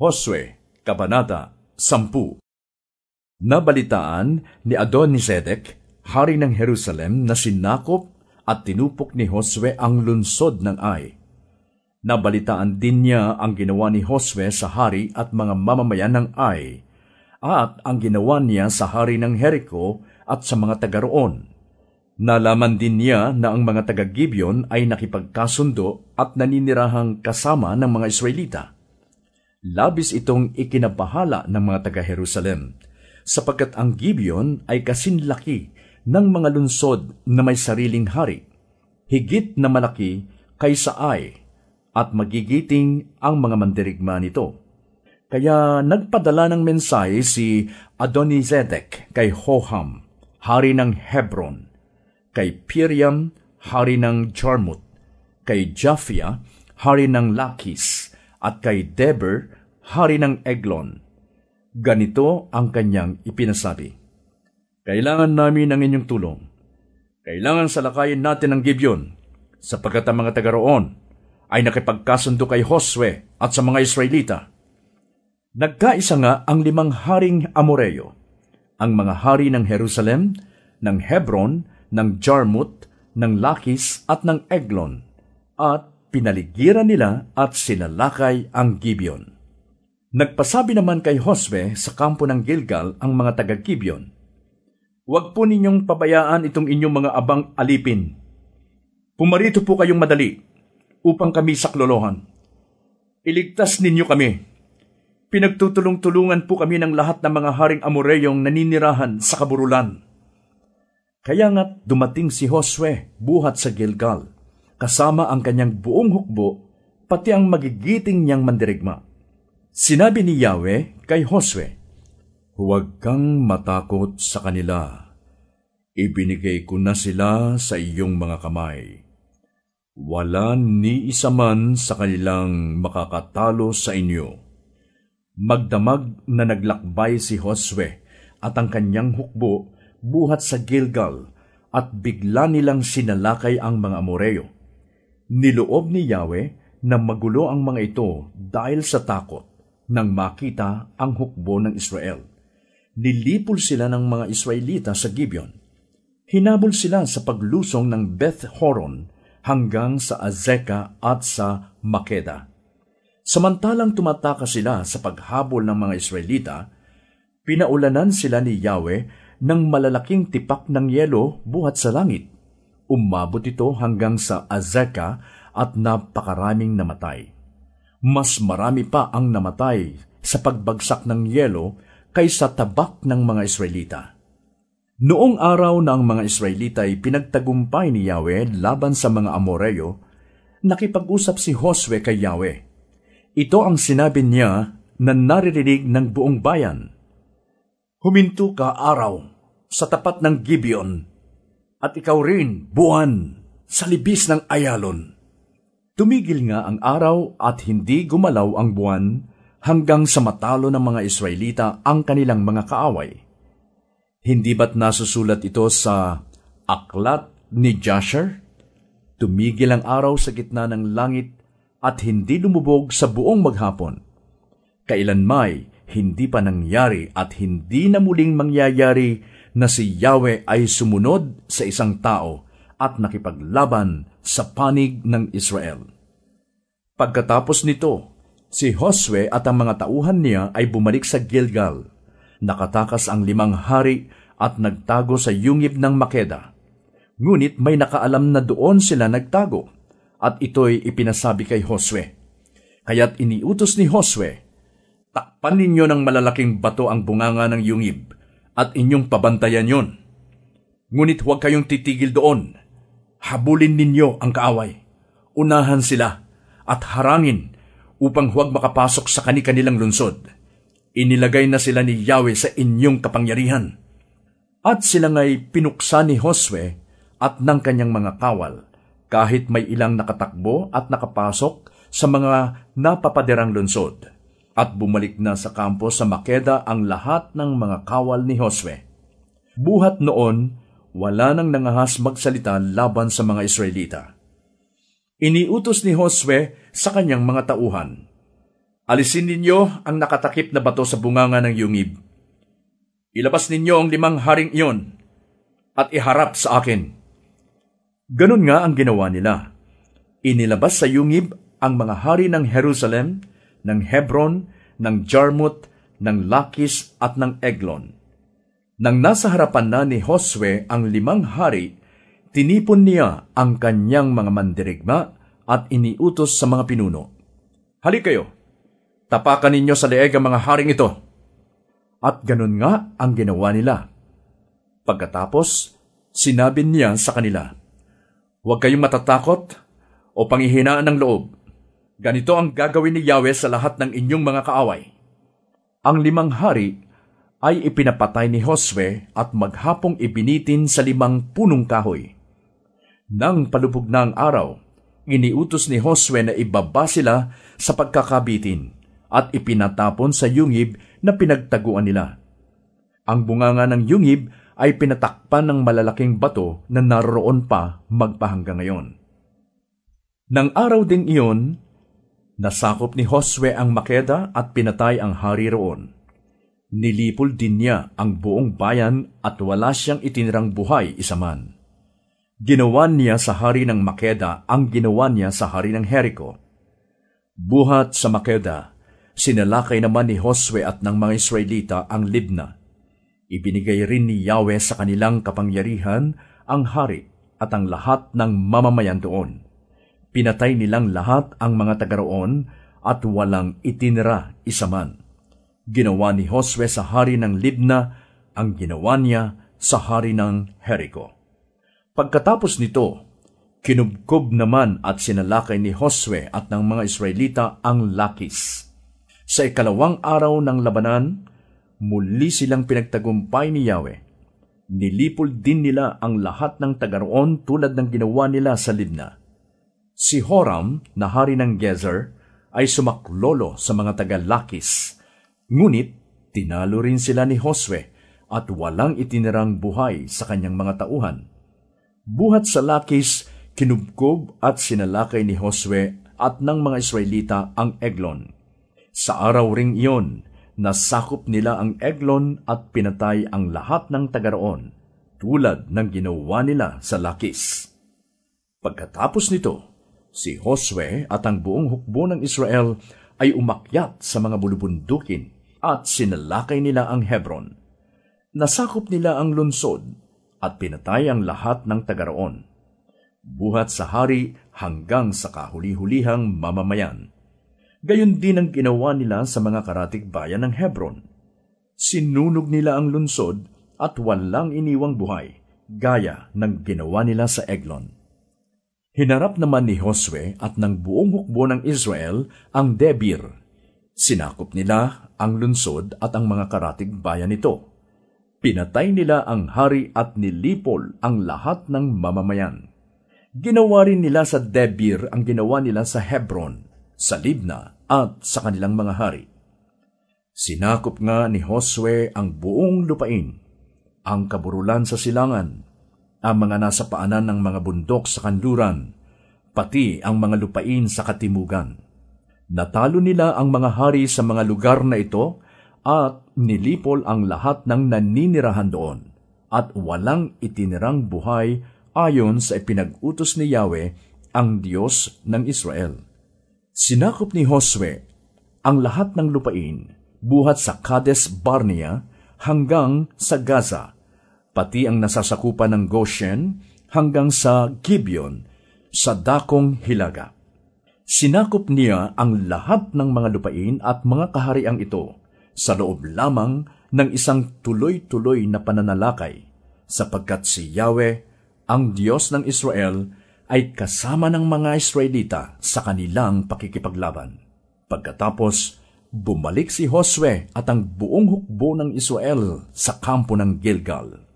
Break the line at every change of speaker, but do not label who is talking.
Josue, Kabanata 10 Nabalitaan ni Adonizedek, hari ng Jerusalem, na sinakop at tinupok ni Josue ang lunsod ng Ai. Nabalitaan din niya ang ginawa ni Josue sa hari at mga mamamayan ng Ai, at ang ginawa niya sa hari ng Jericho at sa mga taga roon. Nalaman din niya na ang mga taga-Gibeon ay nakipagkasundo at naninirahang kasama ng mga Israelita labis itong ikinabahala ng mga taga-Jerusalem, sapagkat ang Gibeon ay kasinlaki ng mga lunsod na may sariling hari, higit na malaki kaysa Ai, at magigiting ang mga mandirigma nito. Kaya nagpadala ng mensahe si Adonizedek kay Hoham, hari ng Hebron, kay Piriam, hari ng Jarmut, kay Japhia, hari ng Lakis, at kay Deber, hari ng Eglon. Ganito ang kanyang ipinasabi. Kailangan namin ng inyong tulong. Kailangan salakayin natin ang Gibeon, sapagkat ang mga taga roon ay nakipagkasundo kay Josue at sa mga Israelita. Nagkaisa nga ang limang haring Amoreo, ang mga hari ng Jerusalem, ng Hebron, ng Jarmut, ng Lakis at ng Eglon, at pinaligiran nila at sinalakay ang Gibeon. Nagpasabi naman kay Josue sa kampo ng Gilgal ang mga taga-Gibeon, Huwag po ninyong pabayaan itong inyong mga abang alipin. Pumarito po kayong madali upang kami saklolohan. Iligtas ninyo kami. Pinagtutulong-tulungan po kami ng lahat ng mga haring Amoreyong naninirahan sa kaburulan. Kaya nga't dumating si Josue buhat sa Gilgal kasama ang kanyang buong hukbo, pati ang magigiting niyang mandirigma. Sinabi ni Yahweh kay Josue, Huwag kang matakot sa kanila. Ibinigay ko na sila sa iyong mga kamay. Wala ni isa man sa kanilang makakatalo sa inyo. Magdamag na naglakbay si Josue at ang kanyang hukbo buhat sa Gilgal at bigla nilang sinalakay ang mga Amoreo Niloob ni Yahweh na magulo ang mga ito dahil sa takot nang makita ang hukbo ng Israel. Nilipol sila ng mga Israelita sa Gibeon. Hinabol sila sa paglusong ng Beth Horon hanggang sa Azeka at sa Makeda. Samantalang tumataka sila sa paghabol ng mga Israelita, pinaulanan sila ni Yahweh ng malalaking tipak ng yelo buhat sa langit Umabot ito hanggang sa Azeka at napakaraming namatay. Mas marami pa ang namatay sa pagbagsak ng yelo kaysa tabak ng mga Israelita. Noong araw ang mga Israelita ay pinagtagumpay ni Yahweh laban sa mga Amoreo, nakipag-usap si Josue kay Yahweh. Ito ang sinabi niya na naririnig ng buong bayan. Huminto ka araw sa tapat ng Gibeon at ikaw rin, buwan, sa libis ng ayalon. Tumigil nga ang araw at hindi gumalaw ang buwan hanggang sa matalo ng mga Israelita ang kanilang mga kaaway. Hindi ba't nasusulat ito sa aklat ni Jasher? Tumigil ang araw sa gitna ng langit at hindi lumubog sa buong maghapon. Kailan may hindi pa nangyari at hindi na muling mangyayari na si Yahweh ay sumunod sa isang tao at nakipaglaban sa panig ng Israel. Pagkatapos nito, si Josue at ang mga tauhan niya ay bumalik sa Gilgal. Nakatakas ang limang hari at nagtago sa yungib ng Makeda. Ngunit may nakaalam na doon sila nagtago at ito'y ipinasabi kay Josue. Kaya't iniutos ni Josue, Takpan ninyo ng malalaking bato ang bunganga ng yungib at inyong pabantayan yon. Ngunit huwag kayong titigil doon. Habulin ninyo ang kaaway. Unahan sila at harangin upang huwag makapasok sa kani-kanilang lunsod. Inilagay na sila ni Yahweh sa inyong kapangyarihan. At sila nga'y pinuksa ni Josue at ng kanyang mga kawal, kahit may ilang nakatakbo at nakapasok sa mga napapaderang lunsod at bumalik na sa kampo sa Makeda ang lahat ng mga kawal ni Josue. Buhat noon, wala nang nangahas magsalita laban sa mga Israelita. Iniutos ni Josue sa kanyang mga tauhan, Alisin ninyo ang nakatakip na bato sa bunganga ng yungib. Ilabas ninyo ang limang haring iyon at iharap sa akin. Ganun nga ang ginawa nila. Inilabas sa yungib ang mga hari ng Jerusalem, ng Hebron, ng Jarmuth, ng Lakis at ng Eglon. Nang nasa harapan na ni Josue ang limang hari, tinipon niya ang kanyang mga mandirigma at iniutos sa mga pinuno. Halik kayo, tapakan ninyo sa leeg ang mga haring ito. At ganun nga ang ginawa nila. Pagkatapos, sinabi niya sa kanila, Huwag kayong matatakot o panghihinaan ng loob. Ganito ang gagawin ni Yahweh sa lahat ng inyong mga kaaway. Ang limang hari ay ipinapatay ni Josue at maghapong ibinitin sa limang punong kahoy. Nang palubog ang araw, iniutos ni Josue na ibaba sila sa pagkakabitin at ipinatapon sa yungib na pinagtaguan nila. Ang bunganga ng yungib ay pinatakpan ng malalaking bato na naroon pa magpahanggang ngayon. Nang araw ding iyon, nasakop ni Josue ang Makeda at pinatay ang hari roon. Nilipol din niya ang buong bayan at wala siyang itinirang buhay isa man. Ginawa niya sa hari ng Makeda ang ginawa niya sa hari ng Jericho. Buhat sa Makeda, sinalakay naman ni Josue at ng mga Israelita ang Libna. Ibinigay rin ni Yahweh sa kanilang kapangyarihan ang hari at ang lahat ng mamamayan doon. Pinatay nilang lahat ang mga taga roon at walang itinira isa man. Ginawa ni Josue sa hari ng Libna ang ginawa niya sa hari ng Jericho. Pagkatapos nito, kinubkob naman at sinalakay ni Josue at ng mga Israelita ang Lakis. Sa ikalawang araw ng labanan, muli silang pinagtagumpay ni Yahweh. Nilipol din nila ang lahat ng tagaroon tulad ng ginawa nila sa Libna. Si Horam, na hari ng Gezer, ay sumaklolo sa mga taga-Lakis. Ngunit, tinalo rin sila ni Josue at walang itinirang buhay sa kanyang mga tauhan Buhat sa Lakis, kinubkob at sinalakay ni Josue at ng mga Israelita ang Eglon. Sa araw ring iyon, nasakop nila ang Eglon at pinatay ang lahat ng tagaroon, tulad ng ginawa nila sa Lakis. Pagkatapos nito, si Josue at ang buong hukbo ng Israel ay umakyat sa mga bulubundukin at sinalakay nila ang Hebron. Nasakop nila ang lunsod at pinatay ang lahat ng tagaroon. Buhat sa hari hanggang sa kahuli-hulihang mamamayan. Gayon din ang ginawa nila sa mga karatig bayan ng Hebron. Sinunog nila ang lunsod at walang iniwang buhay, gaya ng ginawa nila sa Eglon. Hinarap naman ni Josue at ng buong hukbo ng Israel ang Debir. Sinakop nila ang lunsod at ang mga karatig bayan nito Pinatay nila ang hari at nilipol ang lahat ng mamamayan. Ginawa rin nila sa Debir ang ginawa nila sa Hebron, sa Libna at sa kanilang mga hari. Sinakop nga ni Josue ang buong lupain, ang kaburulan sa silangan, ang mga nasa paanan ng mga bundok sa kanluran, pati ang mga lupain sa katimugan. Natalo nila ang mga hari sa mga lugar na ito at nilipol ang lahat ng naninirahan doon at walang itinirang buhay ayon sa ipinag-utos ni Yahweh, ang Diyos ng Israel. Sinakop ni Josue ang lahat ng lupain buhat sa Kades Barnea hanggang sa Gaza, pati ang nasasakupan ng Goshen hanggang sa Gibeon sa dakong Hilaga. Sinakop niya ang lahat ng mga lupain at mga kahariang ito sa loob lamang ng isang tuloy-tuloy na pananalakay, sapagkat si Yahweh, ang Diyos ng Israel, ay kasama ng mga Israelita sa kanilang pakikipaglaban. Pagkatapos, bumalik si Josue at ang buong hukbo ng Israel sa kampo ng Gilgal.